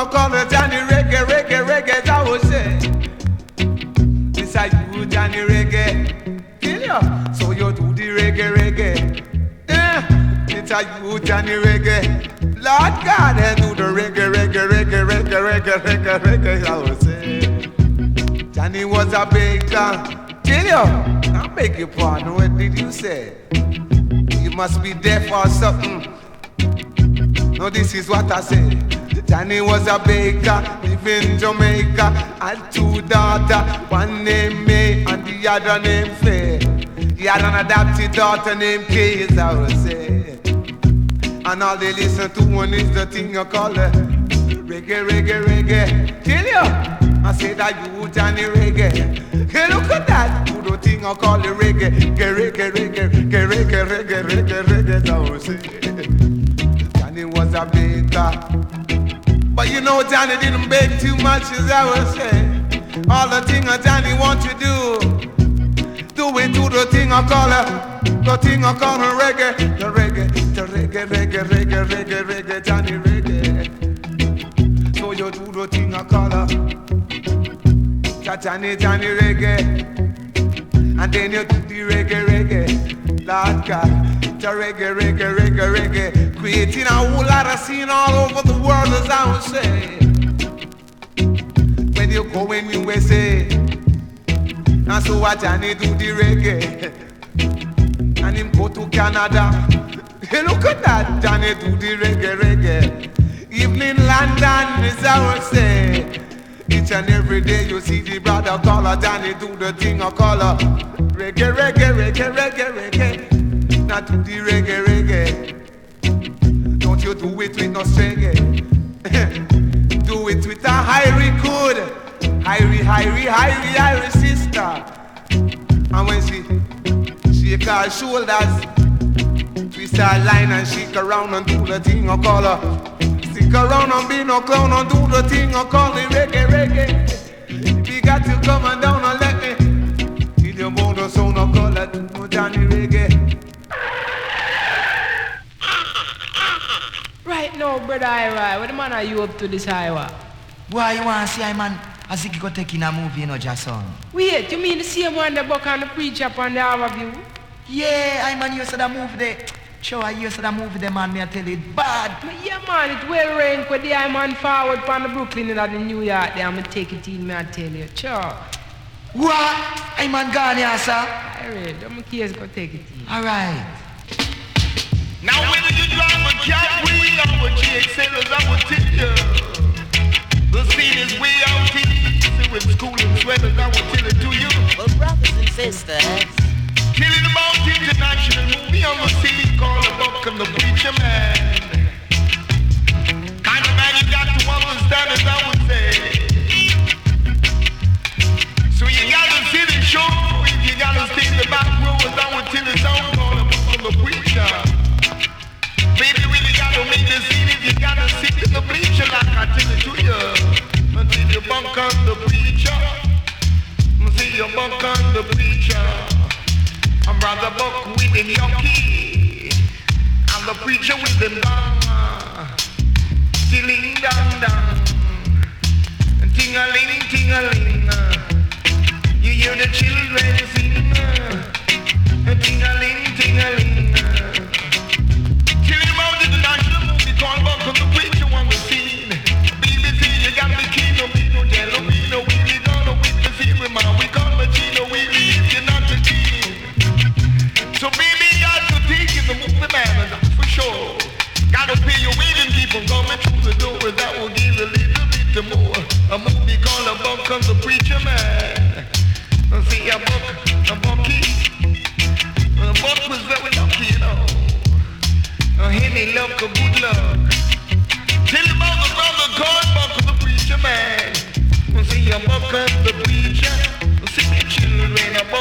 I call it Johnny Reggae, Reggae, Reggae, I would say. This are you, Johnny Reggae. Kill you. So you do the reggae, reggae. Yeah. It's a you, Johnny Reggae. Lord God, and do the reggae, reggae, reggae, reggae, reggae, reggae, reggae, I would say. Johnny was a baker. Kill you. I beg your pardon, what did you say? You must be deaf or something. No, this is what I say. Johnny was a baker, live in Jamaica, had two daughters, one named May and the other named Faye. He had an adopted daughter named Kay, I would say. And all they listen to one is the thing you call it reggae, reggae, reggae. Kill you! I say that you Johnny reggae. Hey, look at that, do the thing I call it reggae, reggae, reggae, reggae, reggae, reggae, reggae, reggae, reggae, say. Johnny was a baker. You know Johnny didn't bake too much as I was saying. All the thing that Johnny want to do, do it to the thing I call her, the thing I call her reggae, the reggae, the reggae, reggae, reggae, reggae, reggae, Johnny reggae. So you do the thing I call her, Johnny, Johnny reggae, and then you do the reggae, reggae, Lord God to reggae, reggae, reggae, reggae, creating a whole lot of scene all over the world, as I would say. When you go in USA, and so what Johnny do the reggae, and him go to Canada. Hey, look at that, Johnny do the reggae, reggae. Evening London, as I would say. Each and every day you see the brother caller, Johnny do the thing call her. Reggae, reggae, reggae, reggae, reggae not do the reggae, reggae. Don't you do it with no reggae. do it with a high good. High, high, high, high sister. And when she shake her shoulders, twist her line and shake around and do the thing I call her. Stick around and be no clown and do the thing I call the reggae, reggae. You got to come and down and let me. Till your motor sound I call it Johnny Reggae. Right brother Ira, what the man are you up to this highway? Why you want to see I man as he go take in a movie, you know, Jason? Wait, you mean the same one the Buck and the preacher on the hour view? Yeah, I man, you said that movie there. Sure, I used to that movie there, man, me I tell you, it bad. But Yeah, man, it well ranked with the I man forward from the Brooklyn and the New York there. I'm going to take it in, me I tell you. Sure. What? I man gone here, sir? Alright, I'm case go take it in. Alright. Now whether you drive a Cadbury or a GXL, I will tell you. The scene is way out easy with school and sweaters, I will tell it to you. Well, brothers and sisters. Killing about international movie on the scene called the Buck and the Preacher Man. With him yucky. And the preacher with him gong. Tilling dong dong. Ting-a-ling, ting-a-ling. A movie called A Buck on the Preacher Man. See a buck, a bucky. A buck was very lucky, you know. Oh, any luck or good luck. Tell him about the brother buck of the preacher man. See a buck of the preacher. See the children, a buck